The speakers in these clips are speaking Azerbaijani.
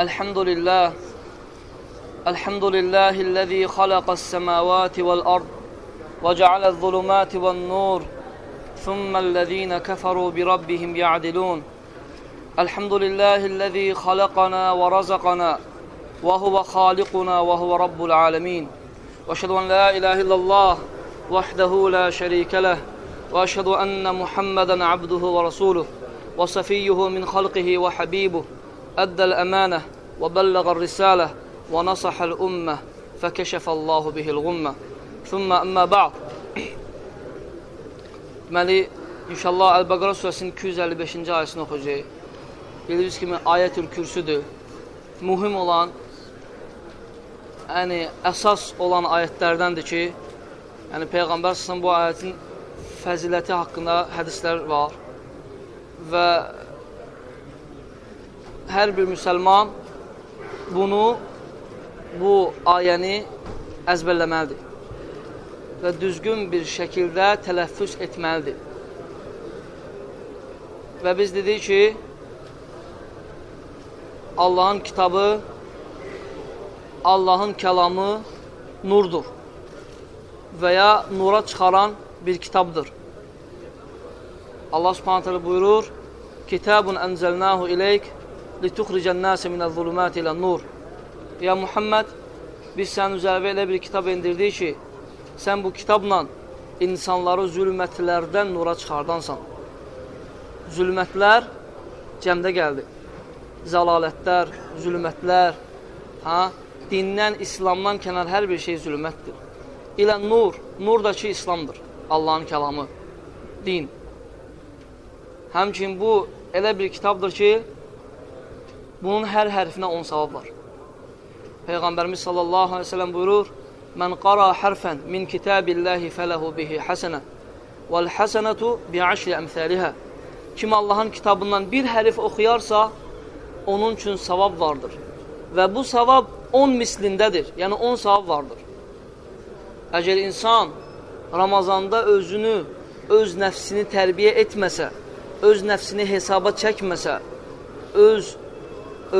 الحمد لله. الحمد لله الذي خلق السماوات والأرض وجعل الظلمات والنور ثم الذين كفروا بربهم يعدلون. الحمد لله الذي خلقنا ورزقنا وهو خالقنا وهو رب العالمين. وأشهد أن لا إله إلا الله وحده لا شريك له. وأشهد أن محمدا عبده ورسوله وصفيه من خلقه وحبيبه. ادى الامانه وبلغ الرساله ونصح الامه فكشف الله به الغمه ثم اما بعد Deməli, inşallah Əl-Bəqara surəsinin 255-ci ayəsini oxuyacaq. Bildiyiniz kimi, ayət-ül kürsüdür. Mühüm olan, yəni əsas olan ayətlərdəndir ki, yəni Peyğəmbər səsən bu ayətin fəziləti haqqında hədislər var və hər bir müsəlman bunu, bu ayəni əzbərləməlidir və düzgün bir şəkildə tələffüz etməlidir. Və biz dedik ki, Allahın kitabı, Allahın kəlamı nurdur və ya nura çıxaran bir kitabdır. Allah subhanət hələ buyurur, Kitabun ənzəlnahu iləyk lituxricən nəsə minəl zulümət ilə nur. Ya Muhammed, biz sənin üzərə elə bir kitab indirdik ki, sən bu kitabla insanları zülmətlərdən nura çıxardansan. Zülmətlər cəmdə gəldi. Zəlalətlər, zülmətlər, ha? dindən, İslamdan kənar hər bir şey zülmətdir. İlə nur, nur da ki, İslamdır. Allahın kəlamı, din. Həmçin bu elə bir kitabdır ki, bunun hər hərfinə 10 savab var. Peyğəmbərimiz sallallahu aleyhi ve sellem buyurur, Mən qara hərfən min kitabillahi fələhu bihi həsənə vəl həsənətu bi'əşri əmthəlihə Kim Allahın kitabından bir hərif oxuyarsa, onun üçün savab vardır. Və bu savab 10 mislindədir, yəni 10 savab vardır. Əgər insan Ramazanda özünü, öz nəfsini tərbiyə etməsə, öz nəfsini hesaba çəkməsə, öz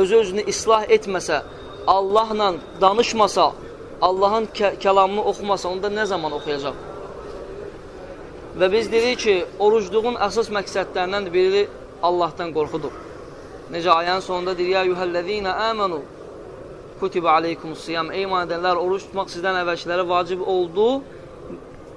öz-özünü islah etməsə, Allahla danışmasa, Allahın kəlamını oxumasa, onda nə zaman oxuyacaq? Və biz dedik ki, orucluğun əsas məqsədlərindən biri Allahdan qorxudur. Necə ayənin sonunda deyir, Ya yuhəllədinə əmənu kutibə aleykumus siyam. Ey iman edənlər, oruç tutmaq sizdən əvvəlkilərə vacib oldu.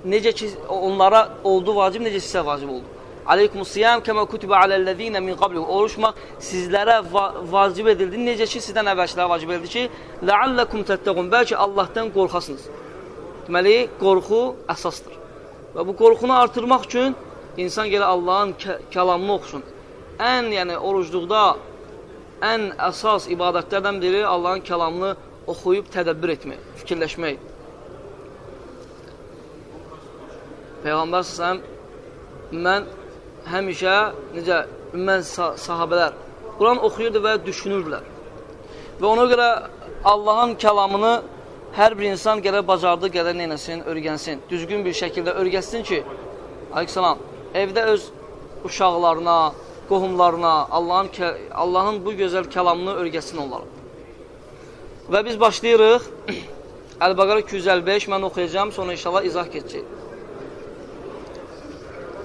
Necə ki, onlara oldu vacib, necə sizə vacib oldu. Aleykumus siyam kəmə kutibə aləllədinə min qabli. Oruçmaq sizlərə va vacib edildi. Necə ki, sizdən əvvəlkilərə vacib edildi ki, Ləalləkum təttəqun. Bəlkə Allahdan qorxasınız. Deməli, qorxu əsasdır. Və bu qorxunu artırmaq üçün insan gələ Allahın kəlamını oxusun. Ən, yəni, orucluqda ən əsas ibadətlərdən biri Allahın kəlamını oxuyub tədəbbür etmək, fikirləşmək. Peyğəmbər səsəm, mən həmişə, necə, ümmən sahabələr, Quran oxuyurdu və düşünürdülər. Və ona görə Allahın kəlamını hər bir insan gələ bacardığı qədər neynəsin, örgənsin. Düzgün bir şəkildə örgəsin ki, aleyhissalam, evdə öz uşaqlarına, qohumlarına, Allahın Allahın bu gözəl kəlamını örgəsin onlara. Və biz başlayırıq. Əl-Bəqara 255 mən oxuyacağam, sonra inşallah izah keçəcək.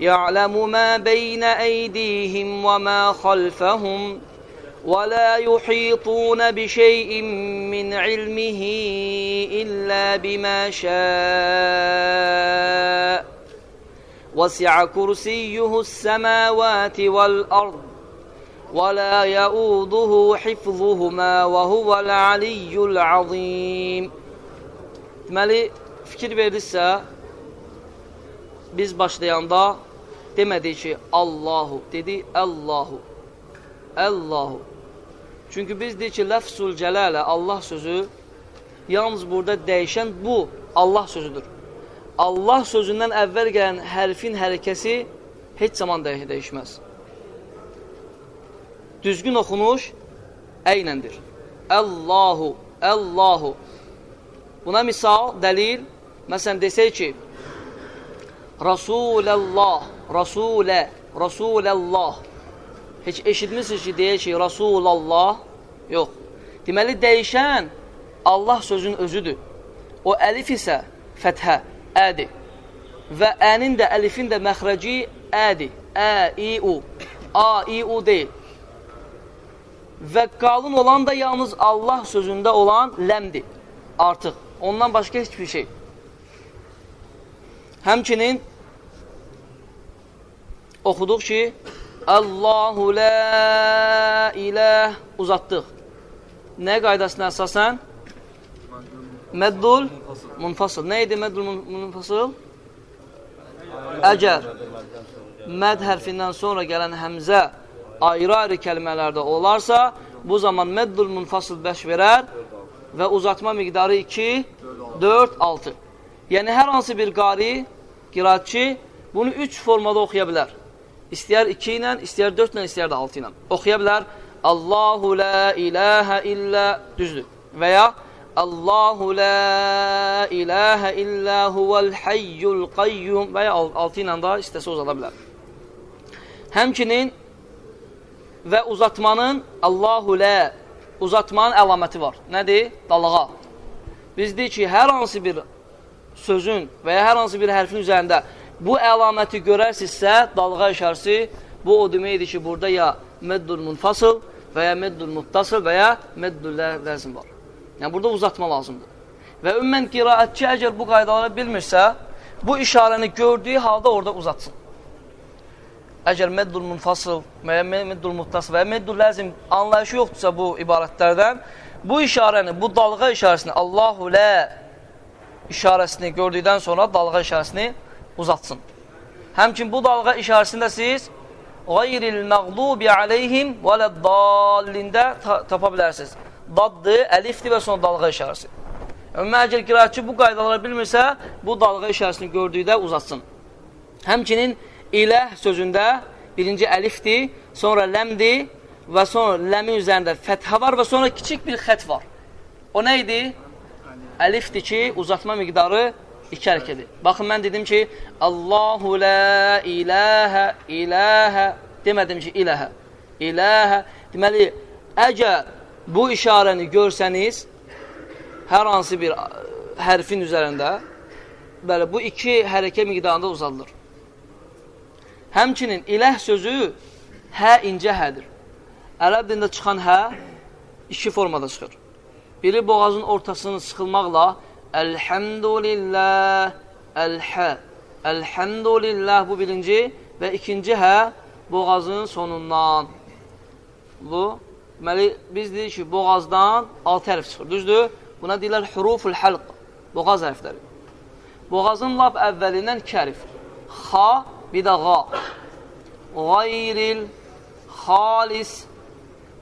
يعلم ما بين أيديهم وما خلفهم ولا يحيطون بشيء من علمه إلا بما شاء. وسع كرسيه السماوات والأرض ولا يؤوده حفظهما وهو العلي العظيم. Deməli, fikir verirsə, biz başlayanda demədik ki, Allahu, dedi Allahu. Allahu. Çünki biz deyik ki, ləfsul cələlə, Allah sözü, yalnız burada dəyişən bu Allah sözüdür. Allah sözündən əvvəl gələn hərfin hərəkəsi heç zaman dəy dəyişməz. Düzgün oxunuş əynəndir. Allahu, Allahu. Buna misal, dəlil, məsələn, desək ki, Rasulallah, Rasulə, Rasulallah. Heç eşitmişsiniz ki, deyək ki, Rasulallah? Yox. Deməli, dəyişən Allah sözün özüdür. O əlif isə fəthə, ədir. Və ənin də, əlifin də məxrəci ədir. Ə, i, u. A, i, u deyil. Və qalın olan da yalnız Allah sözündə olan ləmdir. Artıq. Ondan başqa heç bir şey. Həmçinin oxuduq ki, Allahu la ilah uzatdıq. Nə qaydasına əsasən? Məddul munfasıl. Nə idi məddul munfasıl? Əgər məd hərfindən sonra gələn həmzə ayrı-ayrı kəlmələrdə olarsa, bu zaman məddul munfasıl bəş verər və uzatma miqdarı 2, 4, 6. Yəni, hər hansı bir qari, qiraatçı bunu 3 formada oxuya bilər. İstəyər 2 ilə, istəyər 4 ilə, istəyər də 6 ilə. Oxuya bilər. Allahu la ilahə illə düzdür. Və ya Allahu la ilahə illə huvəl hayyul qayyum və ya 6 ilə da istəsə uzada bilər. Həmçinin və uzatmanın Allahu la uzatmanın əlaməti var. Nədir? Dalğa. Biz deyik ki, hər hansı bir sözün və ya hər hansı bir hərfin üzərində bu əlaməti görərsinizsə, dalğa işarəsi, bu o deməkdir ki, burada ya meddul munfasıl və ya meddul muttasıl və ya meddul ləzim var. Yəni, burada uzatma lazımdır. Və ümumən qiraətçi əgər bu qaydaları bilmirsə, bu işarəni gördüyü halda orada uzatsın. Əgər meddul munfasıl və ya meddul muttasıl və ya meddul ləzim anlayışı yoxdursa bu ibarətlərdən, bu işarəni, bu dalğa işarəsini, Allahu lə işarəsini gördükdən sonra dalğa işarəsini uzatsın. Həmçin bu dalğa işarəsində siz qayril məqdubi aleyhim və ləddallində ta tapa bilərsiniz. Daddır, əlifdir və sonra dalğa işarəsi. Ümumiyyən, əgər qiraatçı bu qaydaları bilmirsə, bu dalğa işarəsini gördükdə uzatsın. Həmçinin iləh sözündə birinci əlifdir, sonra ləmdir və sonra ləmin üzərində fəthə var və sonra kiçik bir xət var. O nə idi? Əlifdir ki, uzatma miqdarı iki hərəkədir. Baxın, mən dedim ki, Allahu la iləhə, iləhə, demədim ki, iləhə, iləhə. Deməli, əgər bu işarəni görsəniz, hər hansı bir hərfin üzərində, bəli, bu iki hərəkə miqdarında uzadılır. Həmçinin iləh sözü hə incə hədir. Ərəb dilində çıxan hə iki formada çıxır. Biri boğazın ortasını sıxılmaqla Elhamdülillah, elhə. Elhamdülillah bu birinci və ikinci hə boğazın sonundan. Bu, deməli, biz deyirik ki, boğazdan altı hərf çıxır, düzdür? Buna deyirlər huruful həlq, boğaz hərfləri. Boğazın lap əvvəlindən hərf. Xa, bir də qa. Qayril, xalis.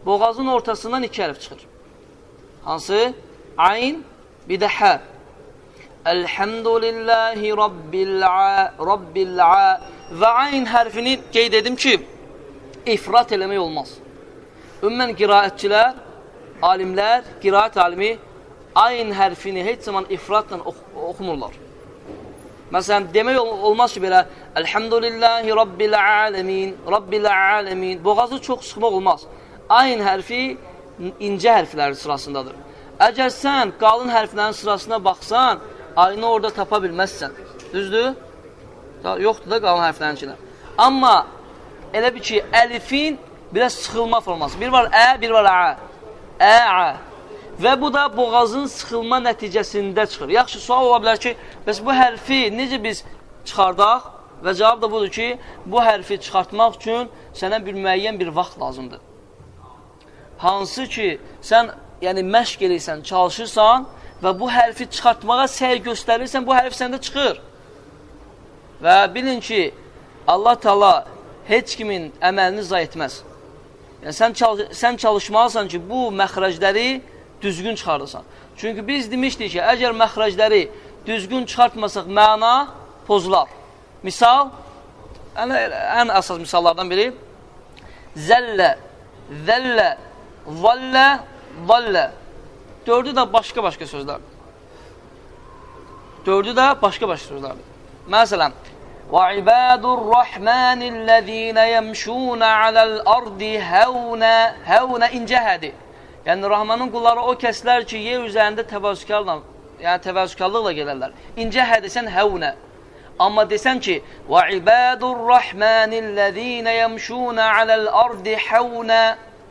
Boğazın ortasından iki hərf çıxır. Hansı? Ayn, bir də hə. Elhamdülillahi Rabbil, Rabbil və ayn hərfini qeyd edim ki, ifrat eləmək olmaz. Ümumən qiraətçilər, alimlər, qiraət alimi ayn hərfini heç zaman ifratla ox oxumurlar. Məsələn, demək olmaz ki, belə Elhamdülillahi Rabbil aləmin, Rabbil aləmin. Boğazı çox sıxmaq olmaz. Ayn hərfi incə hərflərin sırasındadır. Əgər sən qalın hərflərin sırasına baxsan, ayını orada tapa bilməzsən. Düzdür? Yoxdur da qalın hərflərin içində. Amma elə bir ki, əlifin biraz sıxılma forması. Bir var ə, bir var ə. Ə, ə. Və bu da boğazın sıxılma nəticəsində çıxır. Yaxşı, sual ola bilər ki, bəs bu hərfi necə biz çıxardaq? Və cavab da budur ki, bu hərfi çıxartmaq üçün sənə bir müəyyən bir vaxt lazımdır. Hansı ki, sən yəni məşq edirsən, çalışırsan, və bu hərfi çıxartmağa səy göstərirsən, bu hərf səndə çıxır. Və bilin ki, Allah Taala heç kimin əməlini zay etməz. Yəni, sən, çal sən çalışmalısan ki, bu məxrəcləri düzgün çıxardasan. Çünki biz demişdik ki, əgər məxrəcləri düzgün çıxartmasaq məna pozular. Misal, ən, ən əsas misallardan biri zəllə, zəllə, vallə, vallə. Dördü də başqa-başqa sözlərdir. Dördü də başqa-başqa sözlərdir. Məsələn, وَعِبَادُ الرَّحْمَنِ الَّذ۪ينَ يَمْشُونَ عَلَى الْأَرْضِ هَوْنَ هَوْنَ incəhədi. Yəni, Rahmanın qulları o kəslər ki, yer üzərində təvəzzükarla, yəni təvəzzükarlıqla gələrlər. İncə hədisən həvnə. Amma desəm ki, وَعِبَادُ الرَّحْمَنِ الَّذ۪ينَ يَمْشُونَ عَلَى الْأَرْضِ حَوْنَ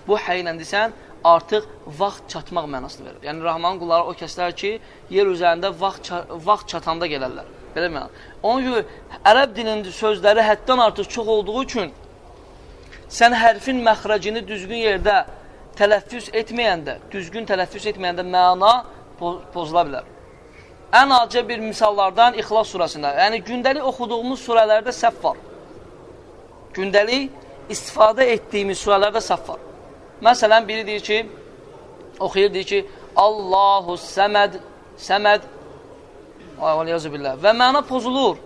Bu həylə desən, artıq vaxt çatmaq mənasını verir. Yəni, Rahmanın qulları o kəslər ki, yer üzərində vaxt, vaxt çatanda gələrlər. Belə məna. Ona görə ərəb dilinin sözləri həddən artıq çox olduğu üçün sən hərfin məxrəcini düzgün yerdə tələffüz etməyəndə, düzgün tələffüz etməyəndə məna pozula bilər. Ən acı bir misallardan İxlas surəsində, yəni gündəlik oxuduğumuz surələrdə səhv var. Gündəlik istifadə etdiyimiz surələrdə səhv var. Məsələn, biri deyir ki, oxuyur, deyir ki, Allahu səməd, səməd, Aliyazı billah. Və məna pozulur.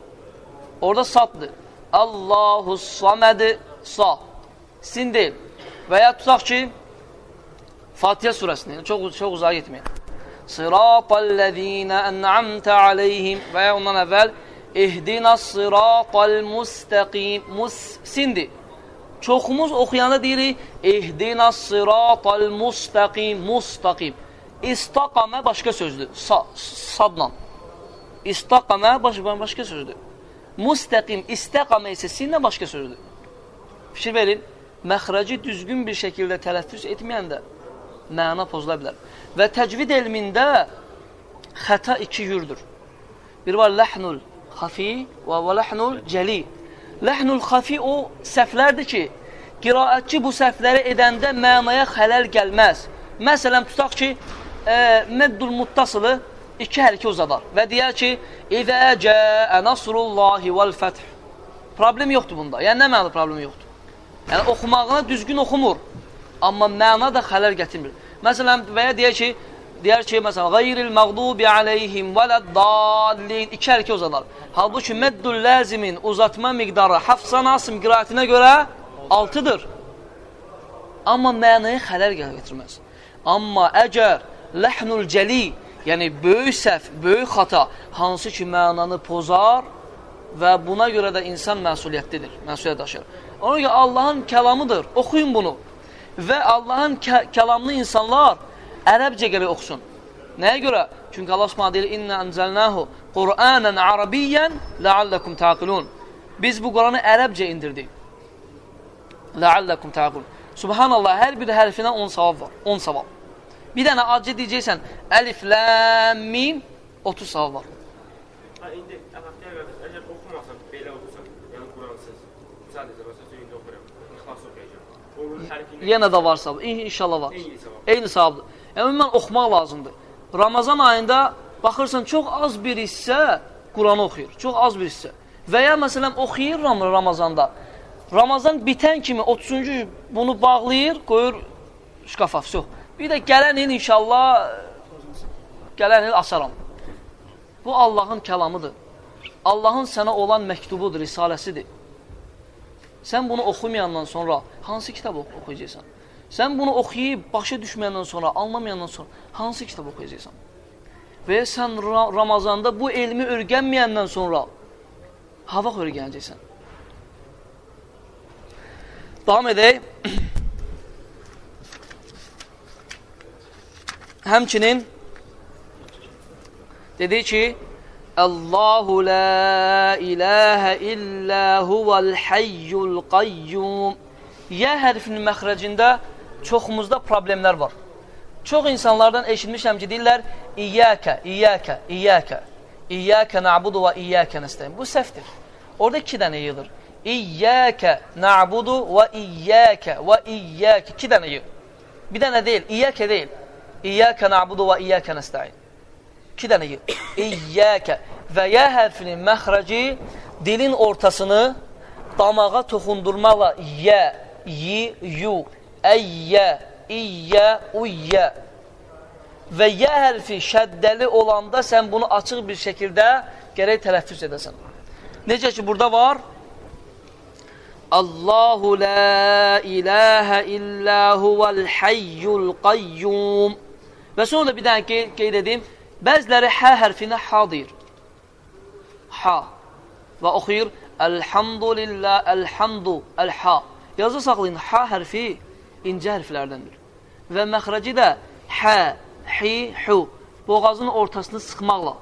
Orada saddır. Allahu samədi sa. Sin deyil. Və ya tutaq ki, Fatihə surəsini, yəni çox, çox uzağa getməyin. Sıratəl-ləzīnə ən'amtə aleyhim və ya ondan əvvəl İhdinəs sıratəl müstəqim. Mus sindir. Çoxumuz oxuyanda deyirik İhdinəs sıratəl müstəqim, müstəqim. İstaqamə başqa sözdür. Sa sadla. İstaqamə baş başqa sözdür. Müstəqim, istəqamə isə sinlə başqa sözdür. Fikir verin, məxrəci düzgün bir şəkildə tələffüz etməyəndə məna pozula bilər. Və təcvid elmində xəta iki yürdür. Bir var ləhnul xafi və və ləhnul cəli. Ləhnul xafi o səhvlərdir ki, qiraətçi bu səhvləri edəndə mənaya xələl gəlməz. Məsələn, tutaq ki, e, məddul muttasılı iki hərəkə uzadar və deyər ki, İzə cəə nasrullahi vəl-fəth. Problem yoxdur bunda. Yəni, nə mənalı problem yoxdur? Yəni, oxumağını düzgün oxumur. Amma məna da xələl gətirmir. Məsələn, və ya deyər ki, deyər ki, məsələn, qayril məğdubi aleyhim vələd-dallin iki hərəkə uzadar. Halbuki məddül ləzimin uzatma miqdarı Hafsa Nasım qirayətinə görə 6-dır. Amma mənaya xələl gətirməz. Amma əgər ləhnul cəli yəni böyük səhv, böyük xata hansı ki mənanı pozar və buna görə də insan məsuliyyətlidir, məsuliyyət daşır. Ona görə Allahın kəlamıdır, oxuyun bunu. Və Allahın kə kəlamını insanlar ərəbcə gələk oxusun. Nəyə görə? Çünki Allah Subhanahu deyir: "İnna anzalnahu Qur'anan arabiyyan la'allakum taqilun." Biz bu Qur'anı ərəbcə indirdik. La'allakum taqilun. Subhanallah, hər bir hərfinə 10 savab var. 10 savab. Bir dənə acı deyəcəksən, əlif, ləm, mim, 30 savab var. İndi əxəftəyə qardaş, əgər oxumasan, belə oxusan, yəni Quransız, sadəcə məsələn, indi oxuyuram, ixlas oxuyacam. Onun hərfini... Yenə də var savab, inşallah var. Eyni savabdır. Ümumən oxumaq lazımdır. Ramazan ayında baxırsan, çox az bir hissə Quranı oxuyur, çox az bir hissə. Və ya məsələn, oxuyur Ramazanda, Ramazan bitən kimi 30-cu bunu bağlayır, qoyur şkafa, çox. Bir də gələn il inşallah, gələn il asaram. Bu Allahın kəlamıdır. Allahın sənə olan məktubudur, risaləsidir. Sən bunu oxumayandan sonra hansı kitab oxuyacaqsan? Sən bunu oxuyub başa düşməyəndən sonra, anlamayandan sonra hansı kitab oxuyacaqsan? Və sən Ramazanda bu elmi örgənməyəndən sonra hava örgənəcəksən. Davam edək. Həmçinin dedi ki, Allahu la ilahə illə huvəl hayyul qayyum. Yə hərfinin məxrəcində çoxumuzda problemlər var. Çox insanlardan eşitmişəm ki, deyirlər, İyyəkə, İyyəkə, İyyəkə, İyyəkə na'budu və İyyəkə nəstəyim. Bu səhvdir. Orada iki dənə yığılır. İyyəkə na'budu və İyyəkə və İyyəkə. İki dənə yığılır. Bir dənə deyil, İyyəkə deyil. İyyəkə na'budu və İyyəkə nəstəyin. İki dənə yığ. İyyəkə və yə hərfinin məxrəci dilin ortasını damağa toxundurmaqla yə, yi, yu, əyyə, iyyə, uyyə. Və yə hərfi şəddəli olanda sən bunu açıq bir şəkildə gərək tələffüz edəsən. Necə ki, burada var, Allahu la ilahə illə huvəl hayyul qayyum. Və sonra bir dənə qeyd, qeyd edim, bəziləri hə hərfinə ha deyir. Ha. Və oxuyur, Elhamdülillah, elhamdu, elha. Yazı saxlayın, ha hərfi incə hərflərdəndir. Və məxrəci də hə, hi, hu. Boğazın ortasını sıxmaqla.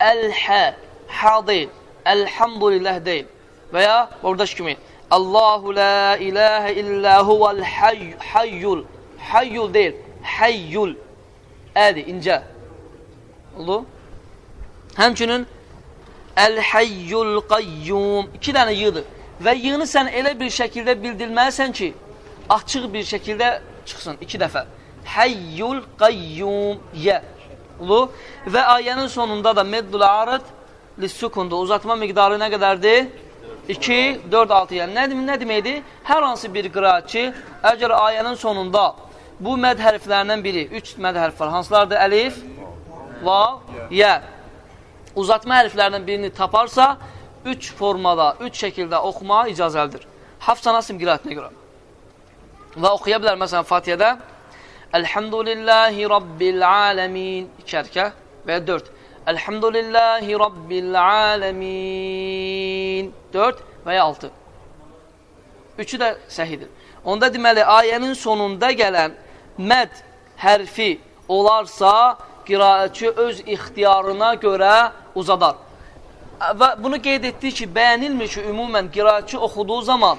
Əl-hə, ha deyil, elhamdülillah deyil. Və ya oradakı kimi, Allahu la ilahə illə huvəl hayyul, hayyul deyil, hayyul. Ədir, incə. Oldu? Həmçinin Əl-Hayyul Qayyum. İki dənə yığdır. Və yığını sən elə bir şəkildə bildirməlisən ki, açıq bir şəkildə çıxsın iki dəfə. Hayyul Qayyum. Yə. Ulu. Və ayənin sonunda da meddul arıd lissukundu. Uzatma miqdarı nə qədərdir? 2, 4, 6 yəni. Nə, nə deməkdir? Hər hansı bir qiraatçı əgər ayənin sonunda bu məd hərflərindən biri, 3 məd hərf var. Hansılardır? Əlif, vav, yə uzatma hərflərindən birini taparsa, üç formada, üç şəkildə oxumağa icazəlidir. Hafsa Nasim qirayətinə görə. Və oxuya bilər, məsələn, Fatihədə Elhamdülillahi Rabbil aləmin iki hərkə və ya dörd. Elhamdülillahi Rabbil aləmin dörd və ya altı. Üçü də səhidir. Onda deməli, ayənin sonunda gələn məd hərfi olarsa, qiraətçi öz ixtiyarına görə uzadar. Və bunu qeyd etdik ki, bəyənilmir ki, ümumən qiraətçi oxuduğu zaman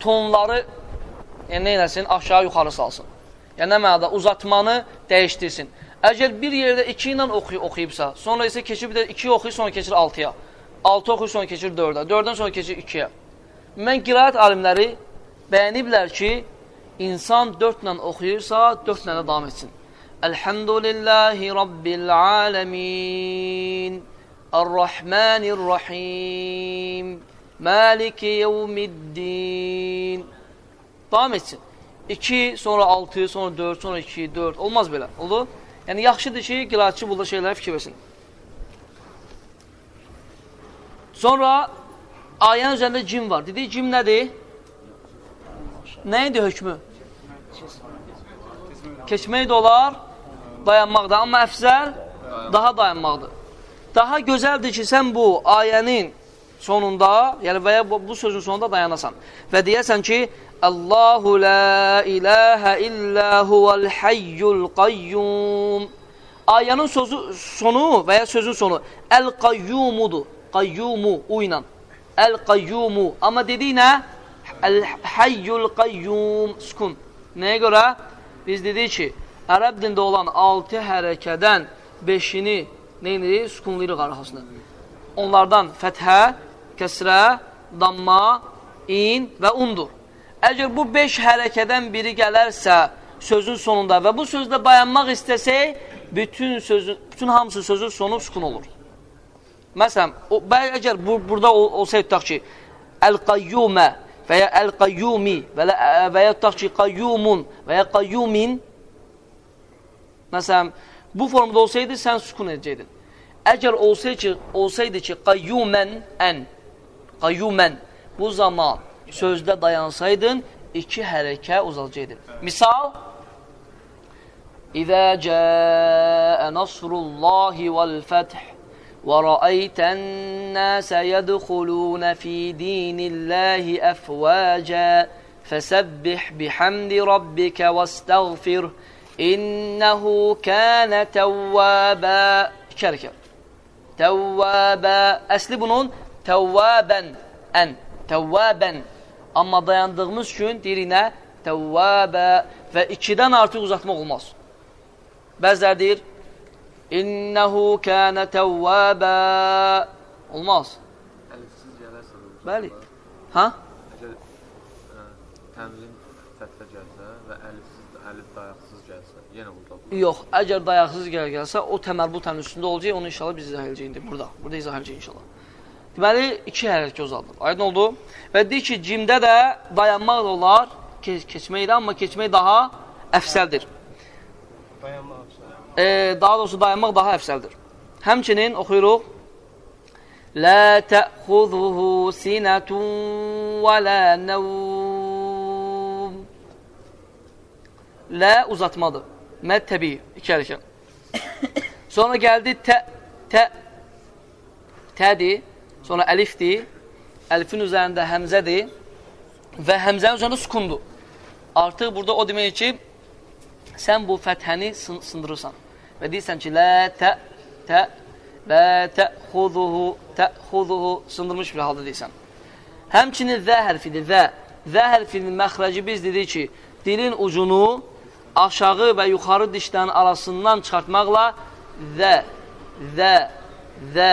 tonları yəni, nə eləsin, aşağı yuxarı salsın. Yəni, nə mənada uzatmanı dəyişdirsin. Əgər bir yerdə 2 ilə oxuy oxuyubsa, sonra isə keçir bir də 2 oxuyur, sonra keçir 6-ya. 6 oxuyur, sonra keçir 4-ə. 4-dən sonra keçir 2-yə. Mən qiraət alimləri bəyəniblər ki, insan 4 ilə oxuyursa, 4 ilə davam etsin. Elhamdülillahi Rabbil alemin. Ar-Rahmanir-Rahim. Maliki yevmiddin. Davam etsin. 2, sonra 6, sonra 4, sonra 2, 4. Olmaz belə. Oldu? Yəni, yaxşıdır ki, qiraatçı burada şeylərə fikir versin. Sonra ayənin üzərində cim var. Dedik, cim nədir? Nə idi hökmü? Keçmək də olar, dayanmaqda. Amma əfzəl daha dayanmaqdır. Daha gözəldir ki, sən bu ayənin sonunda, yəni və ya bu sözün sonunda dayanasan və deyəsən ki, Allahu la ilahə illə huvəl hayyul qayyum. Ayənin sözü sonu və ya sözün sonu əl-qayyumudur. Qayyumu u ilə. Əl-qayyumu. Amma dedik nə? Əl-hayyul qayyum. Sukun. Nəyə görə? Biz dedik ki, ərəb dində olan 6 hərəkədən 5-ini neyini? Sukunlayırıq arxasında. Onlardan fəthə, kəsrə, damma, in və undur. Əgər bu 5 hərəkədən biri gələrsə sözün sonunda və bu sözdə dayanmaq istəsək, bütün sözün, bütün hamısı sözün sonu sukun olur. Məsələn, o, əgər bu, burada olsaydı tutaq ki, əl-qayyumə və ya əl-qayyumi və, və ya tutaq ki, qayyumun və ya qayyumin məsələn, bu formada olsaydı, sən sukun edəcəkdin. Əgər olsaydı ki, olsaydı ki qayyumən ən, qayyumən, bu zaman sözdə dayansaydın, iki hərəkə uzalacaqdın. Misal, İzə cəə nasrullahi vəl-fəth və rəəytən nəsə yədxulunə fi dinillahi əfvəcə fəsəbbih bihamdi rabbikə və stəğfir İnnəhu kənə təvvəbə İki. Təvvəbə. Əsli bunun təvvəbən. Ən. Təvvəbən. Amma dayandığımız gün deyirik nə? Təvvəbə. Və ikidən artıq uzatmaq olmaz. Bəzilər deyir, İnnəhu kənə təvvəbə. Olmaz. Əlifsiz gələrsə. Bəli. Ha? Əgər ə, təmrin fəthə gəlsə və əlifsiz, əlif dayaqsız gəlsə, yenə burada olur. Yox, əgər dayaqsız gəl gəlsə, o təmərbutən üstündə olacaq, onu inşallah biz izah edəcəyik burada. Burada izah edəcəyik inşallah. Deməli, iki hərəkə uzadılır. Aydın oldu? Və deyir ki, cimdə də dayanmaq da olar, keç keçməkdir, amma keçmək daha əfsəldir. Dayanmaq əfsəldir. E, daha doğrusu, dayanmaq daha əfsəldir. Həmçinin oxuyuruq, Lə təxuduhu sinətun və lə nəvm Lə uzatmadır. Məd təbii, iki hərəkə. Sonra gəldi tə, tə, tədir sonra əlifdir, əlifin üzərində həmzədir və həmzənin üzərində sukundur. Artıq burada o demək ki, sən bu fəthəni sındırırsan və deyirsən ki, lə, tə, tə, və təxuzuhu, təxuzuhu sındırmış bir halda deyirsən. Həmçinin və hərfidir və və hərfinin məxrəci biz dedik ki, dilin ucunu aşağı və yuxarı dişlərin arasından çıxartmaqla və, və, və.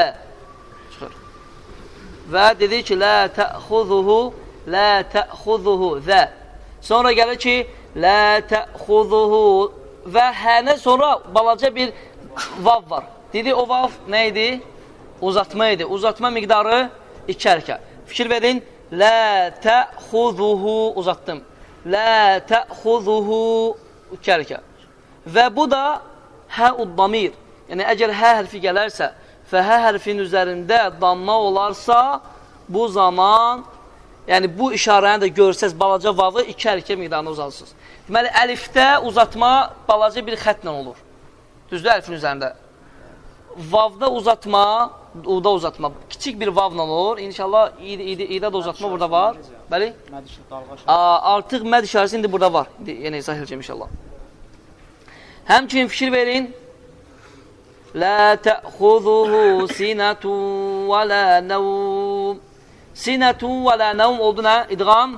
Və dedik ki, lə təxuzuhu, lə təxuzuhu və. Sonra gəlir ki, lə təxuzuhu və hənə sonra balaca bir vav var. Dedi, o vav nə idi? Uzatma idi. Uzatma miqdarı iki hərəkə. Fikir verin. Lə təxuzuhu uzatdım. Lə təxuzuhu iki hərəkə. Və bu da hə uddamir. Yəni, əgər hə hərfi gələrsə və hə hərfin üzərində damma olarsa, bu zaman, yəni bu işarəni də görsəz balaca vavı iki hərəkə miqdarına uzatsınız. Deməli, əlifdə uzatma balaca bir xətlə olur. Düzdür əlifin üzərində? vavda uzatma, uda uzatma, kiçik bir vavla olur. İnşallah id, id, idə də uzatma burada var. Bəli? Artıq məd işarəsi indi burada var. İndi yenə izah edəcəm inşallah. Həmçinin fikir verin. La ta'khuzuhu sinatun və la nawm. Sinatun və la nawm oldu nə? İdğam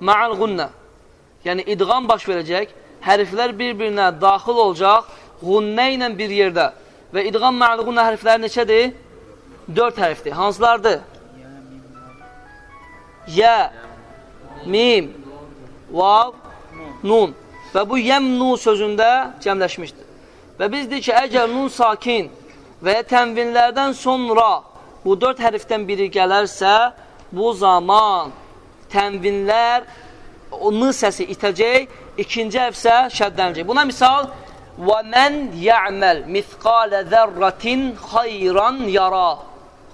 ma'al gunnə. Yəni idğam baş verəcək. Hərflər bir-birinə daxil olacaq. Gunnə ilə bir yerdə. Və idğam mə'luğun hərfləri neçədir? Dörd hərfdir. Hansılardır? Yə, mim, vav, nun. Və bu yəmnu sözündə cəmləşmişdir. Və biz deyik ki, əgər nun sakin və ya tənvinlərdən sonra bu dörd hərfdən biri gələrsə, bu zaman tənvinlər onun səsi itəcək, ikinci əfsə şəddənəcək. Buna misal, وَمَنْ يَعْمَلْ مِثْقَالَ ذَرَّةٍ خَيْرًا يَرَى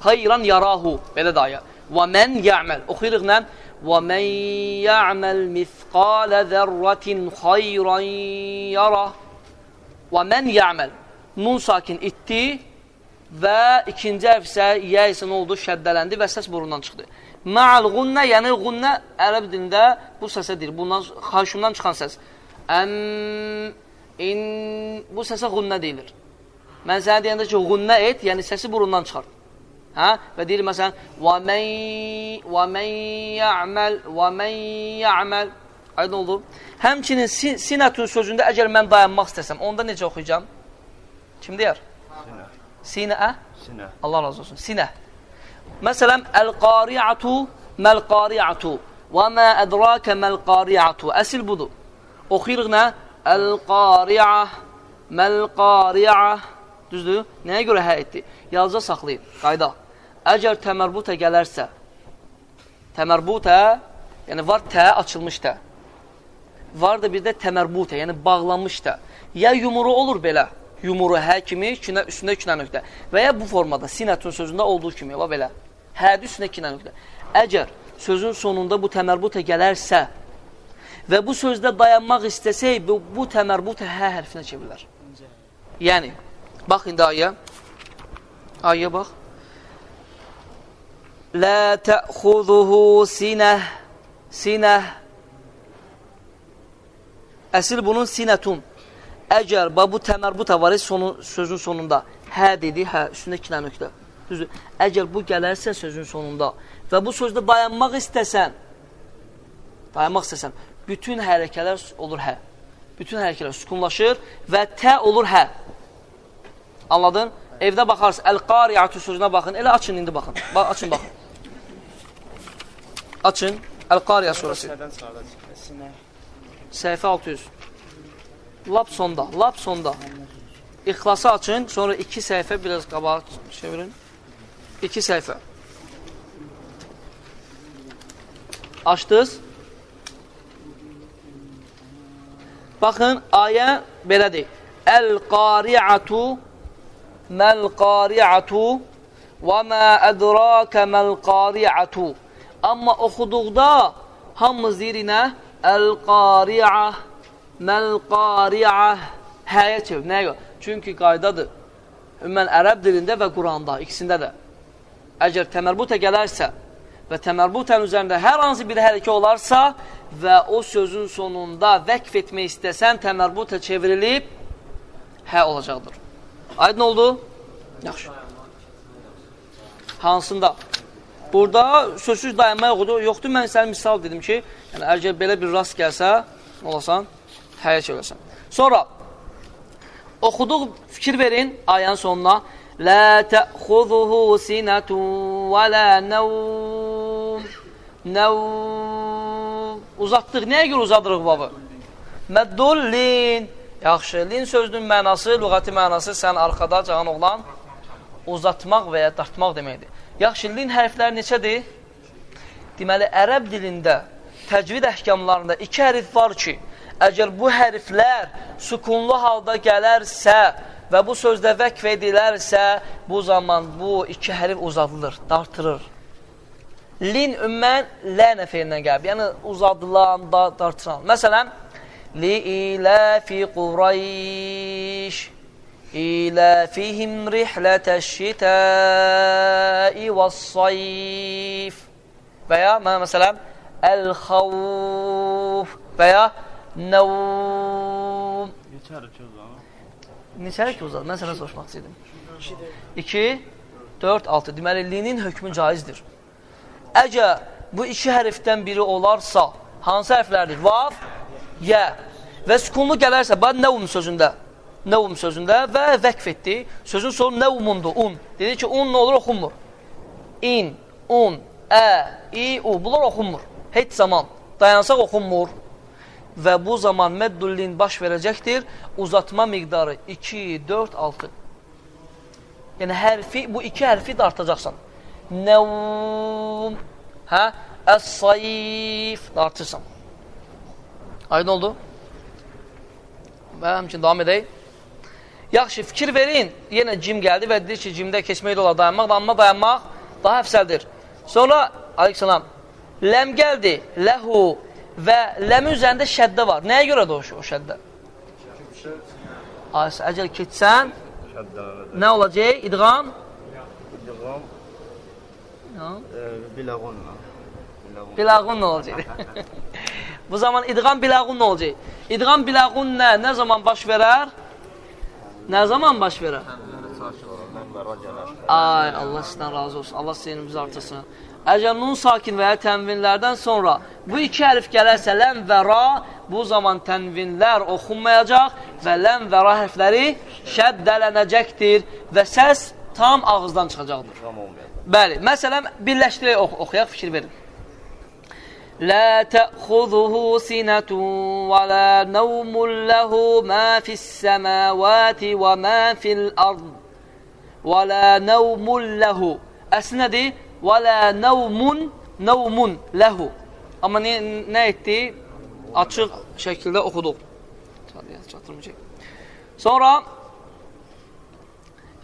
خَيْرًا يَرَاهُ Belə də ayə. وَمَنْ يَعْمَلْ Oxuyuruq nə? وَمَنْ يَعْمَلْ مِثْقَالَ ذَرَّةٍ خَيْرًا يَرَى Və mən yəməl. Nun sakin itdi və ikinci ərf isə yə isə nə oldu? Şəddələndi və səs burundan çıxdı. Ma'al gunnə, yəni gunnə ərəb dində bu səsə deyir. Bundan xaşımdan çıxan səs. Əm in bu səsə gunnə deyilir. Mən sənə deyəndə ki, gunnə et, yəni səsi burundan çıxart. Hə? Və deyir məsələn, və mən və mən ya'mal və mən ya'mal Aydın olur. Həmçinin sin sinətün sözündə əgər mən dayanmaq istəsəm, onda necə oxuyacam? Kim deyər? Sinə. Sinə, ə? Sinə. Allah razı olsun. Sinə. Məsələn, əl-qari'atu məl-qari'atu və mə ədrakə məl-qari'atu. Əsil budur. Oxuyuruq nə? Əl-qari'ah, məl-qari'ah. Düzdür? Nəyə görə hə etdi? Yazıca saxlayın. Qayda. Əgər təmərbutə gələrsə, təmərbutə, yəni var tə, açılmış tə. Var da bir də təmərbutə, yəni bağlanmış tə. Ya yumuru olur belə, yumuru hə kimi, kinə, üstündə kinə nöqtə. Və ya bu formada, sinətun sözündə olduğu kimi, va belə. Hədi üstündə kinə nöqtə. Əgər sözün sonunda bu təmərbutə gələrsə, və bu sözdə dayanmaq istəsək, bu, bu təmərbut hə hərfinə çevirilər. Yəni, bax indi ayə. Ayə bax. Lə təxuzuhu sinəh, sinəh. Əsil bunun sinətun. Əgər bu təmərbuta var sonu, sözün sonunda hə dedi, hə, üstündə iki nöqtə. Düzdür. Əgər bu gələrsə sözün sonunda və bu sözdə dayanmaq istəsən, dayanmaq istəsən, bütün hərəkələr olur hə. Bütün hərəkələr sükunlaşır və tə olur hə. Anladın? Evdə baxarsın, Əl-Qariyyatü sözünə baxın. Elə açın, indi baxın. Ba açın, baxın. Açın. Əl-Qariyyə surəsi. Səhifə 600. Lap sonda, lap sonda. İxlası açın, sonra iki səhifə biraz qabağa çevirin. İki səhifə. Açdınız. Baxın, ayə belədir. Əl-qari'atu məl-qari'atu və mə ədrakə məl-qari'atu Amma oxuduqda hamımız deyirik? Əl-qari'a məl-qari'a həyə çevir. Nəyə görə? Çünki qaydadır. Ümumən ərəb dilində və Quranda, ikisində də. Əgər təmərbutə gələrsə və təmərbutən üzərində hər hansı bir hərəkə olarsa və o sözün sonunda vəqf etmək istəsən, təmərbutə çevrilib hə olacaqdır. Aydın oldu? Yaxşı. Hansında? Burada sözsüz dayanma yoxdur. Yoxdur, mən sənə misal dedim ki, yəni, əgər belə bir rast gəlsə, olasan, həyə çevrilsən. Sonra, oxuduq, fikir verin ayənin sonuna. Lə təxuzuhu sinətun və lə nəvm. Nəvm. Uzatdıq. Nəyə görə uzadırıq babı? Məddullin. Yaxşı, lin sözünün mənası, lüğəti mənası sən arxada cahan oğlan uzatmaq və ya dartmaq deməkdir. Yaxşı, lin hərfləri neçədir? Deməli, ərəb dilində təcvid əhkamlarında iki hərif var ki, əgər bu hərflər sukunlu halda gələrsə və bu sözdə vəqf edilərsə, bu zaman bu iki hərif uzadılır, dartırır. Lin ümmən lənə feylindən gəlib, yəni uzadılan, da, dartıran. Məsələn, li-iləfi Qurayş İlafihim rihlətəş-şitəi və-s-sayf və ya məsələn əl-xavf və ya nəvm Neçə hərəkət var? Neçə hərəkət uzadı? Mən sənə soruşmaq istəyirdim. 2, 4, 6. Deməli, linin hökmü caizdir. Əgər bu iki hərfdən biri olarsa, hansı hərflərdir? Vav, yə və sükunlu gələrsə, bax, nəvm sözündə, nəvm sözündə və vəqf etdi. Sözün sonu nəvmundur, un. Dedi ki, un nə olur, oxunmur. İn, un, ə, i, u, bunlar oxunmur. Heç zaman dayansaq oxunmur və bu zaman meddullin baş verəcəkdir. Uzatma miqdarı 2, 4, 6. Yəni, hərfi, bu iki hərfi də artacaqsan. Nəvm, hə, əs-sayif da artırsan. Aydın oldu? Və həmçin davam edək. Yaxşı, fikir verin. Yenə cim gəldi və deyir ki, cimdə keçmək də olar dayanmaq, amma dayanmaq daha əfsəldir. Sonra, aleyhissalam, ləm gəldi, ləhu və ləmin üzərində şəddə var. Nəyə görə də o, o şəddə? Əcəl keçsən, nə olacaq? İdğam? İdğam Ya. bilağunla. Bilağun nə olacaq? Bu zaman idğam bilağun nə olacaq? İdğam bilağun nə? Nə zaman baş verər? Nə zaman baş verər? Ay, Allah sizdən razı olsun. Allah seynimizi artırsın. Əgər nun sakin və ya tənvinlərdən sonra bu iki hərf gələrsə ləm və ra, bu zaman tənvinlər oxunmayacaq və ləm və ra hərfləri şəddələnəcəkdir və səs tam ağızdan çıxacaqdır. Bəli, məsələn, birləşdirək ox oxuyaq, fikir verin. لا تأخذه سنة ولا نوم له ما في السماوات وما في الأرض ولا نوم له أسندي ولا نوم نوم له Amma nə, nə etdi? Açıq şəkildə oxuduq. Çatdırmayacaq. Sonra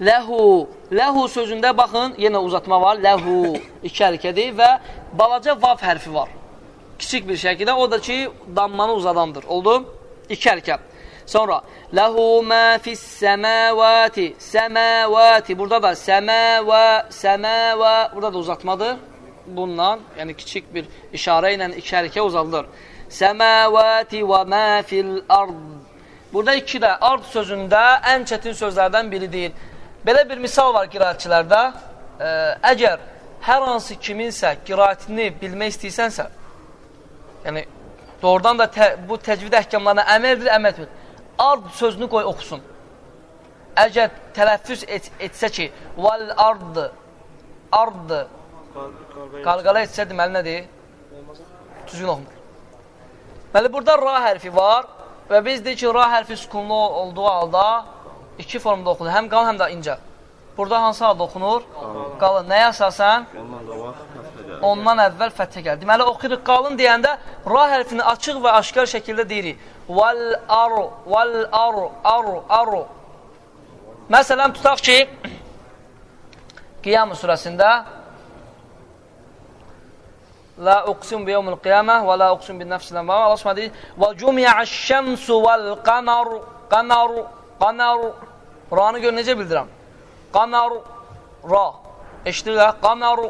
Ləhu. Ləhu sözündə baxın, yenə uzatma var. Ləhu iki hərəkədir və balaca vav hərfi var kiçik bir şəkildə, o da ki, dammanı uzadandır. Oldu? İki hərəkət. Sonra, Ləhu mə fis-səməvəti, səməvəti, burada da səməvə, səməvə, burada da uzatmadır. Bundan, yəni kiçik bir işarə ilə iki hərəkə uzadılır. Səməvəti və mə fil-ard. Burada iki də, ard sözündə ən çətin sözlərdən biri deyil. Belə bir misal var qiraətçilərdə. Ə, əgər hər hansı kiminsə qiraətini bilmək istəyirsənsə, yəni doğrudan da tə, bu təcvid əhkamlarına əməl edir, əməl edir. Ard sözünü qoy oxusun. Əgər tələffüz et, etsə ki, val ard, ard, qalqala etsə deməli nədir? Düzgün oxumur. Bəli, burada ra hərfi var və biz deyik ki, ra hərfi sükunlu olduğu halda iki formda oxunur. Həm qalın, həm də incə. Burada hansı halda oxunur? Qalın. Nəyə əsasən? Ondan da var, həftə gəlir. Ondan əvvəl fəthə gəlir. Deməli, oxuyuruq qalın deyəndə ra hərfini açıq və aşkar şəkildə deyirik. Vəl aru, vəl aru, aru, aru. Məsələn, tutaq ki, Qiyam surəsində La uqsim bi yevmil qiyamə və la uqsim bin nəfsil əmvə. Allah Subhanahu deyir: "Və cumi'aş-şemsu vel-qamar, qamar, qamar." Ra'nı gör necə bildirəm? Qamar, ra. Eşidirlər? Qamar.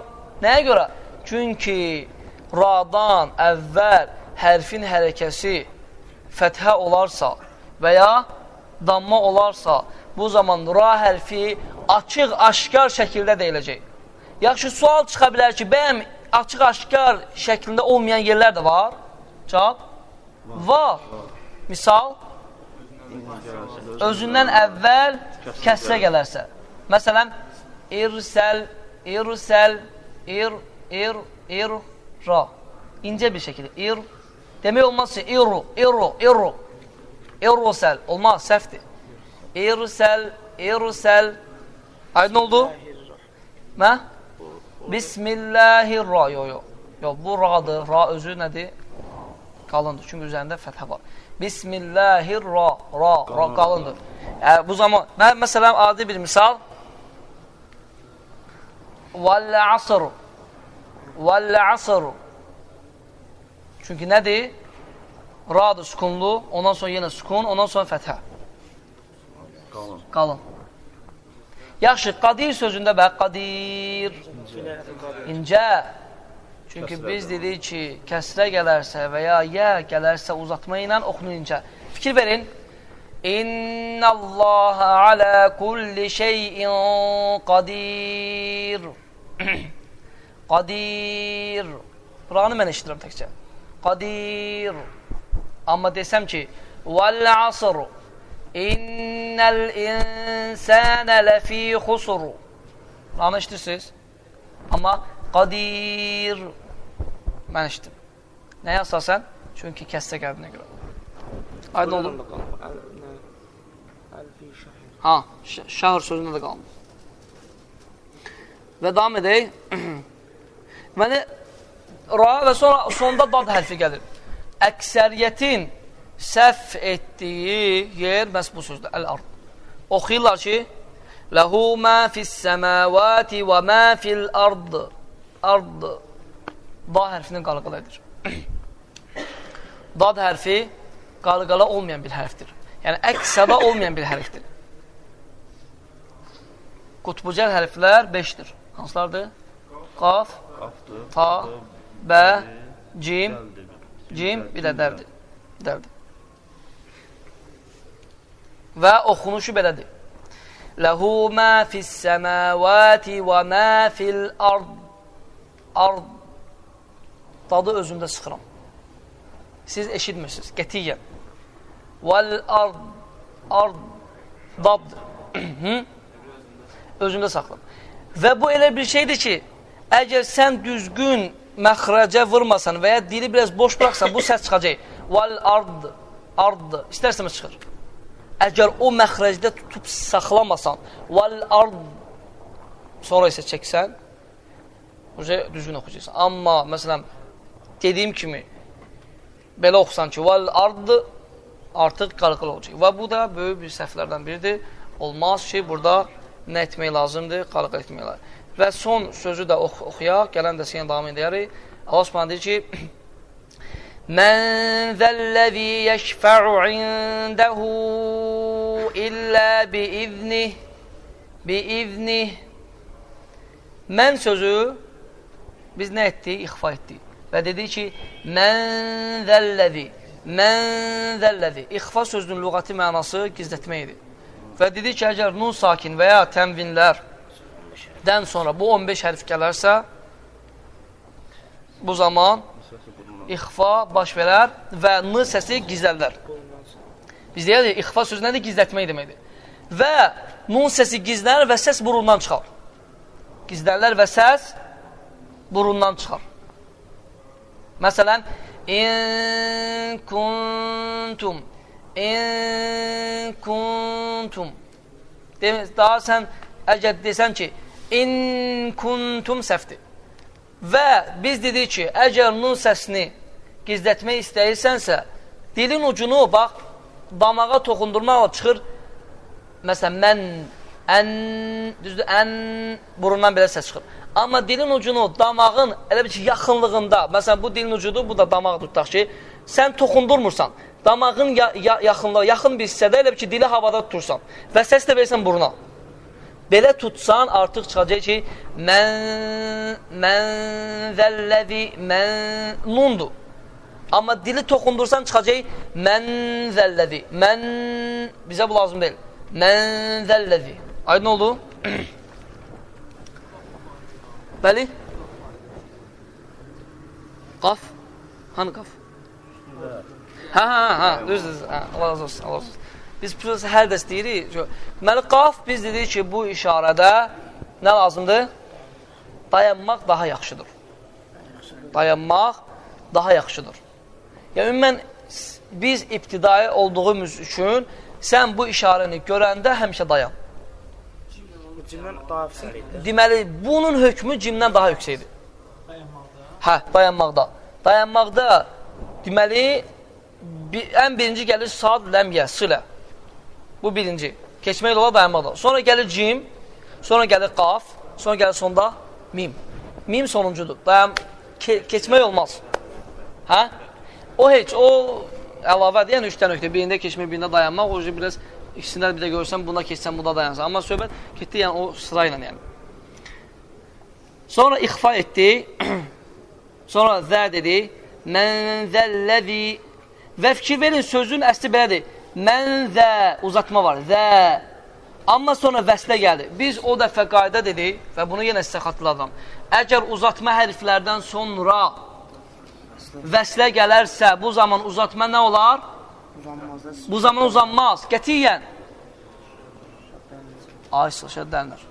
Nəyə görə? Çünki radan əvvəl hərfin hərəkəsi fəthə olarsa və ya damma olarsa, bu zaman ra hərfi açıq, aşkar şəkildə deyiləcək. Yaxşı, sual çıxa bilər ki, bəyəm açıq, aşkar şəklində olmayan yerlər də var? Cavab? Var. Misal? Özündən əvvəl kəsrə gələrsə. Məsələn, irsəl, irsəl, ir, ir, ir, ra. İncə bir şəkildə. Ir. Demək olmaz ki, iru, iru, iru. İrusəl. Olmaz, səhvdir. İrsəl, irsəl. Aydın oldu? Mə? Bismillahirrahmanirrahim. Yox, yox. Yox, bu ra'dır. Ra özü nədir? Qalındır. Çünki üzərində fəthə var. Bismillahirra. Ra, ra qalındır. Yəni, bu zaman, mən məsələn, adi bir misal. Vəllə asr. Vəllə asr. Çünki nədir? Ra'dır sukunlu, ondan sonra yenə sukun, ondan sonra fəthə. Qalın. Qalın. Yaxşı, qadir sözündə bə, qadir, incə. Çünki Kəsrə biz gələr. dedik ki, kəsrə gələrsə və ya yə gələrsə uzatma ilə oxunun incə. Fikir verin. İnnallaha alə kulli şeyin qadir. qadir. Buranı mən eşidirəm təkcə. Qadir. Amma desəm ki, vəl asr. İnnəl insənə ləfi xusur. Buranı eşidirsiniz? Amma qadir. Mən eşitdim. Nəyə əsasən? Çünki kəssə qəbinə görə. Aydın oldu. Ha, şəhər sözündə də qalmır. Və davam edək. Deməli, ra və sonra sonda dad hərfi gəlir. Əksəriyyətin səhv etdiyi yer məhz bu sözdür, əl-ard. Oxuyurlar ki, Ləhu mə fis-səməvati və mə fil-ard. Ard. Da hərfinin qalqala edir. Dad hərfi qalqala olmayan bir hərfdir. Yəni, əks-səda olmayan bir hərfdir. Qutbucəl hərflər 5-dir. Hansılardır? Qaf. Ta, bə, cim, cim, bir də dəvdir. Dəvdir. Və oxunuşu belədir. Ləhu mə fis-səməvati və mə fil-ard. Ard. Dadı özümdə sıxıram. Siz eşitmirsiniz, qətiyyən. Vəl-ard. Ard. Dad. Hı? Özümdə saxlam. Və bu elə bir şeydir ki, əgər sən düzgün məxrəcə vurmasan və ya dili biraz boş bıraxsan, bu səs çıxacaq. Vəl-ard. Ard. İstərsəmə çıxır. Əgər o məxrəcdə tutub saxlamasan, vəl-ard sonra isə çəksən, Uca düzgün oxuyacaqsan. Amma məsələn dediyim kimi belə oxusan ki, val ard artıq qalqıl olacaq. Və bu da böyük bir səhvlərdən biridir. Olmaz ki, burada nə etmək lazımdır? Qalqıl etmək lazımdır. Və son sözü də ox oxuyaq, gələn dərsdə yenə davam edərik. Allah Subhanahu deyir ki: Mən zəlləzi yəşfə'u indəhu illə biiznih biiznih Mən sözü biz nə etdik? İxfa etdik. Və dedi ki, mən zəlləzi, mən zəlləzi. İxfa sözünün lüğəti mənası gizlətməkdir. Və dedi ki, əgər nun sakin və ya tənvinlərdən sonra bu 15 hərf gələrsə, bu zaman ixfa baş verər və n səsi gizlələr. Biz deyirik, ixfa sözü nədir? Gizlətmək deməkdir. Və nun səsi gizlənər və səs burundan çıxar. Gizlənlər və səs burundan çıxar. Məsələn, in kuntum in kuntum Demək, daha sən əgər desən ki, in kuntum səhvdir. Və biz dedik ki, əgər nun səsini gizlətmək istəyirsənsə, dilin ucunu, bax, damağa toxundurmaqla çıxır. Məsələn, mən, ən, düzdür, ən, burundan belə səs çıxır. Amma dilin ucunu damağın elə bir ki, yaxınlığında, məsələn, bu dilin ucudur, bu da damaq tutaq ki, sən toxundurmursan, damağın ya ya yaxınlığı, yaxın bir hissədə elə bir ki, dili havada tutursan və səs də versən buruna. Belə tutsan, artıq çıxacaq ki, mən, mən zəlləzi, mən, nundur. Amma dili toxundursan çıxacaq, mən zəlləzi, mən, bizə bu lazım deyil. Mən zəlləzi. Aydın oldu? Bəli? Qaf? Hanı qaf? Hə, hə, hə, düz, düz. Hə, Allah razı olsun, Allah razı olsun. Biz biz hər dəst deyirik. Deməli, qaf biz dedik ki, bu işarədə nə lazımdır? Dayanmaq daha yaxşıdır. Dayanmaq daha yaxşıdır. Yəni, ümumən, biz ibtidai olduğumuz üçün sən bu işarəni görəndə həmişə dayan. Deməli, bunun hökmü cimdən daha yüksəkdir. Hə, dayanmaqda. Dayanmaqda deməli bir, ən birinci gəlir sad, ləmyə, silə. Bu birinci. Keçmək olar dayanmaqda. Sonra gəlir cim, sonra gəlir qaf, sonra gəlir sonda mim. Mim sonuncudur. Dayan ke keçmək olmaz. Hə? O heç, o əlavədir. Yəni 3 dənə nöqtə. Birində keçmək, birində dayanmaq. O biraz ikisindən bir də görsən, bunda keçsən, bunda dayansan. Amma söhbət getdi, yəni o sıra ilə yəni. Sonra ixfa etdi. Sonra zə dedi. Mən zəlləzi Və fikir verin, sözün əsli belədir. Mən zə, uzatma var, zə. Amma sonra vəslə gəldi. Biz o dəfə qayda dedik və bunu yenə sizə xatırladım. Əgər uzatma hərflərdən sonra vəslə gələrsə, bu zaman uzatma nə olar? Uzanmaz. Bu zaman uzanmaz, qətiyyən. Ay, şəddəndir.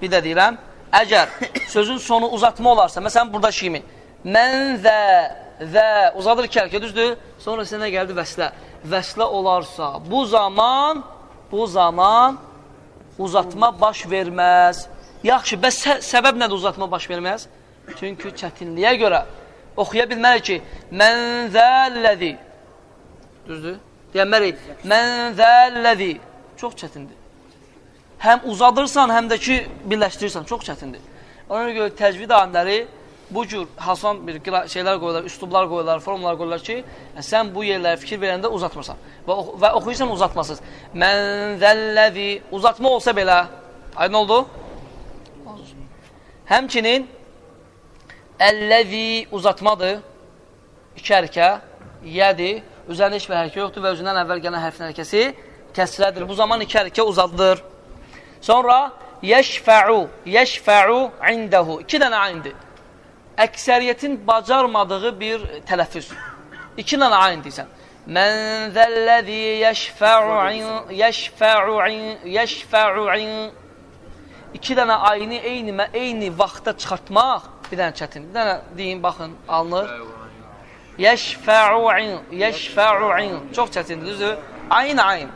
Bir də deyirəm, əgər sözün sonu uzatma olarsa, məsələn, burada kimi, mən zə, və uzadır kərkə, düzdür? Sonra sizə nə gəldi? Vəslə. Vəslə olarsa, bu zaman, bu zaman uzatma baş verməz. Yaxşı, bəs sə səbəb nədir uzatma baş verməz? Çünki çətinliyə görə oxuya bilməli ki, mən zəlləzi. Düzdür? Deyənməli, mən zəlləzi. Çox çətindir. Həm uzadırsan, həm də ki, birləşdirirsən. Çox çətindir. Ona görə təcvid alimləri bu cür hasan bir şeylər qoyurlar, üslublar qoyurlar, formlar qoyurlar ki, sən bu yerlərə fikir verəndə uzatmırsan. Və, və oxuyursan uzatmasız. Mən zəlləzi, uzatma olsa belə, aydın oldu? Həmçinin əlləzi uzatmadır, iki hərəkə, yədir, üzərində heç bir hərəkə yoxdur və özündən əvvəl gələn hərfin hərəkəsi kəsrədir. Bu zaman iki hərəkə uzadılır. Sonra yəşfə'u, yəşfə'u indəhu. İki dənə ayndır əksəriyyətin bacarmadığı bir tələffüz. İki dənə ayn deyirsən. Mən zəlləzi yəşfə'u yəşfə'u yəşfə'u İki dənə ayını eyni eyni vaxtda çıxartmaq bir dənə çətin. Bir dənə deyin, baxın, alınır. Yəşfə'u yəşfə'u Çox çətindir, düzdür? Ayn ayn.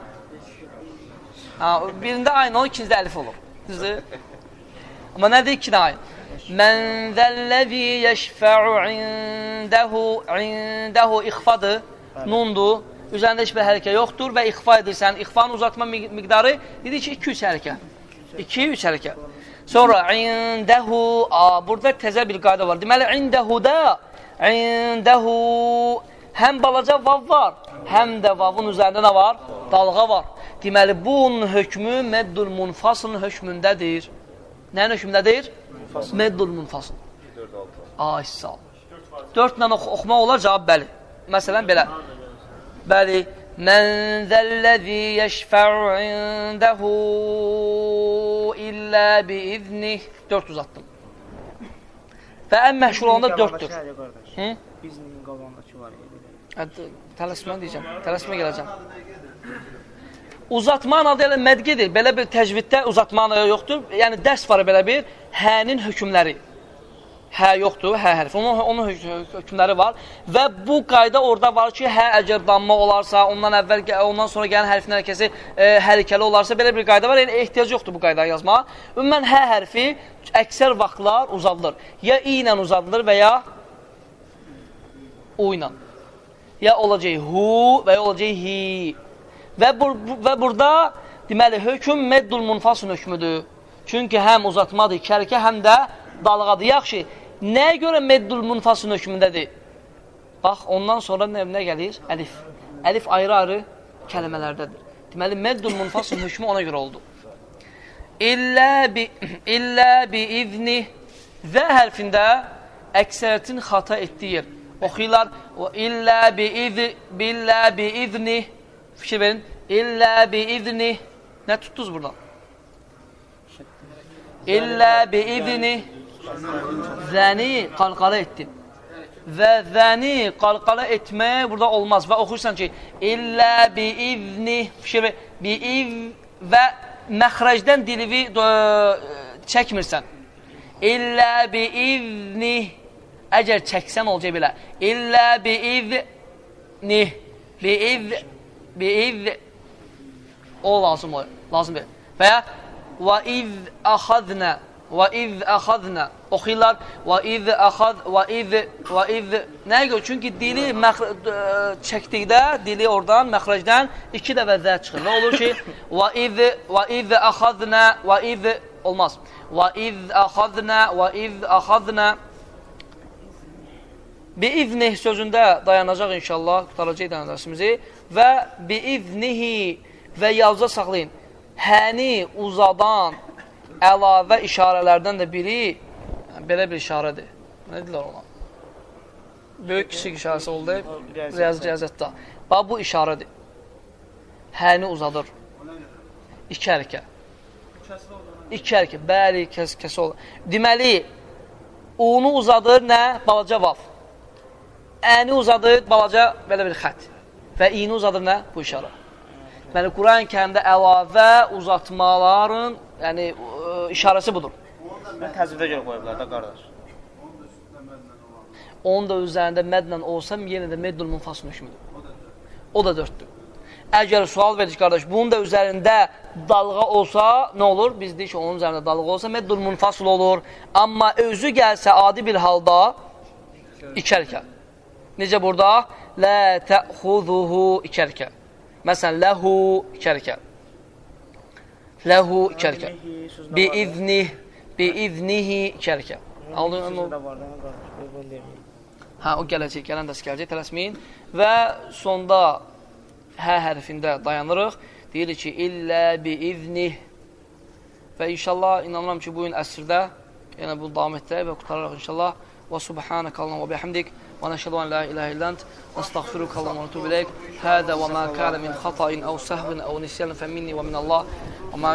Ha, birində ayn olur, ikincide əlif olur. Düzdür? Amma nədir iki dənə ayn? Mən zəlləzi yəşfə'u indəhu indəhu ixfadır, nundur. Üzərində heç bir hərəkə yoxdur və ixfa edirsən. İxfanın uzatma miqdarı dedi ki, 2-3 hərəkə. 2-3 hərəkə. Sonra indəhu, burada təzə bir qayda var. Deməli, indəhuda, indəhu həm balaca vav var, həm də vavın üzərində nə var? Dalğa var. Deməli, bunun hökmü meddul munfasılın hökmündədir. Nəyin hökmündədir? Meddul munfasıl. Ay, sağ ol. 4 ilə ox oxumaq olar, cavab bəli. Məsələn, belə. Bəli. Mən zəlləzi yəşfə'u indəhu illə biiznih. 4 uzatdım. Və ən məşhur olanda 4-dür. Hı? Biznin qabağındakı var. Tələsmə deyəcəm. Tələsmə gələcəm. Uzatma adı elə mədqidir. Belə bir təcviddə uzatma adı yoxdur. Yəni dərs var belə bir hənin hökmləri. hə yoxdur, hə hərfi. Onun, onun hökmləri var və bu qayda orada var ki, hə əgər damma olarsa, ondan əvvəl ondan sonra gələn hərfin hərəkəsi e, hərəkəli olarsa, belə bir qayda var. Yəni ehtiyac yoxdur bu qaydanı yazmağa. Ümumən hə hərfi əksər vaxtlar uzadılır. Ya i ilə uzadılır və ya u ilə. Ya olacaq hu və ya olacaq hi. Və, bur bu, və burada deməli hökm meddul munfasil hökmüdür. Çünki həm uzatmadır, iki hərəkə, həm də dalğadır. Yaxşı, nəyə görə meddul munfasil hökmündədir? Bax, ondan sonra nə, nə gəlir? Əlif. Əlif ayrı-ayrı kəlmələrdədir. Deməli, meddul munfasil hökmü ona görə oldu. İllə bi, illə bi izni və hərfində əksəriyyətin xata etdiyi yer. Oxuyurlar, illə bi iz, billə bi izni, fikir verin, illə bi izni, nə tutdunuz buradan? İllə bi izni, zəni qalqala etdim. Və zəni qalqala etmək burada olmaz. Və oxuyursan ki, illə bi izni, fikir verin, bi iz və məxrəcdən dilivi ə, çəkmirsən. İllə bi izni əgər çəksən olacaq belə. İllə bi izni bi iz bi iz o lazım olur. Lazım deyil. Və ya və iz əxadnə və iz əxadnə oxuyurlar və iz əxad və iz və iz nəyə görə? Çünki dili çəkdikdə dili oradan məxrəcdən iki dəfə zə çıxır. Və olur ki və iz və iz əxadnə və iz olmaz. Və iz əxadnə və iz əxadnə Biiznih sözündə dayanacaq inşallah, qutaracaq dayanacaqsımızı və biiznihi və yazda saxlayın. Həni uzadan əlavə işarələrdən də biri belə bir işarədir. Nə deyirlər ona? Böyük kiçik işarəsi oldu. Riyaz riyaziyyatda. Bax bu işarədir. Həni uzadır. İki hərəkə. İki hərəkə. Bəli, kəs, kəs olur. Deməli, unu uzadır nə? Balaca vav. Əni uzadır, balaca belə bir xət. Və ini uzadır nə? Bu işarə. Deməli, Quran-ı kərimdə əlavə uzatmaların yəni, ə, işarəsi budur. Mən təzvidə görə qoyublar da qardaş. Onun da üzərində mədlə olsa, yenə də meddul munfasil hökmüdür. O da dörddür. Əgər sual verici qardaş, bunun da üzərində dalğa olsa, nə olur? Biz deyik ki, onun üzərində dalğa olsa, meddul munfasil olur. Amma özü gəlsə adi bir halda iki hərəkət. Necə burada? Lə təxuzuhu iki hərəkət. Məsələn, ləhu iki hərəkət. Ləhu iki hərəkət. Bi iznih, bi iznihi iki deyim. Hə, o gələcək, gələn dərs gələcək, tələsməyin. Və sonda hə hərfində dayanırıq. Deyirik ki, illə bi iznih. Və inşallah inanıram ki, bu gün əsrdə yəni bu davam etdirək və qutararıq inşallah. Və subhanək Allah və bihamdik və nəşədu an la iləhə illənt və estəğfiruka Allah və nətub iləyik. Hədə və mə kənə min xatayın əv səhvin əv nisyanın fəminni və min Allah və mə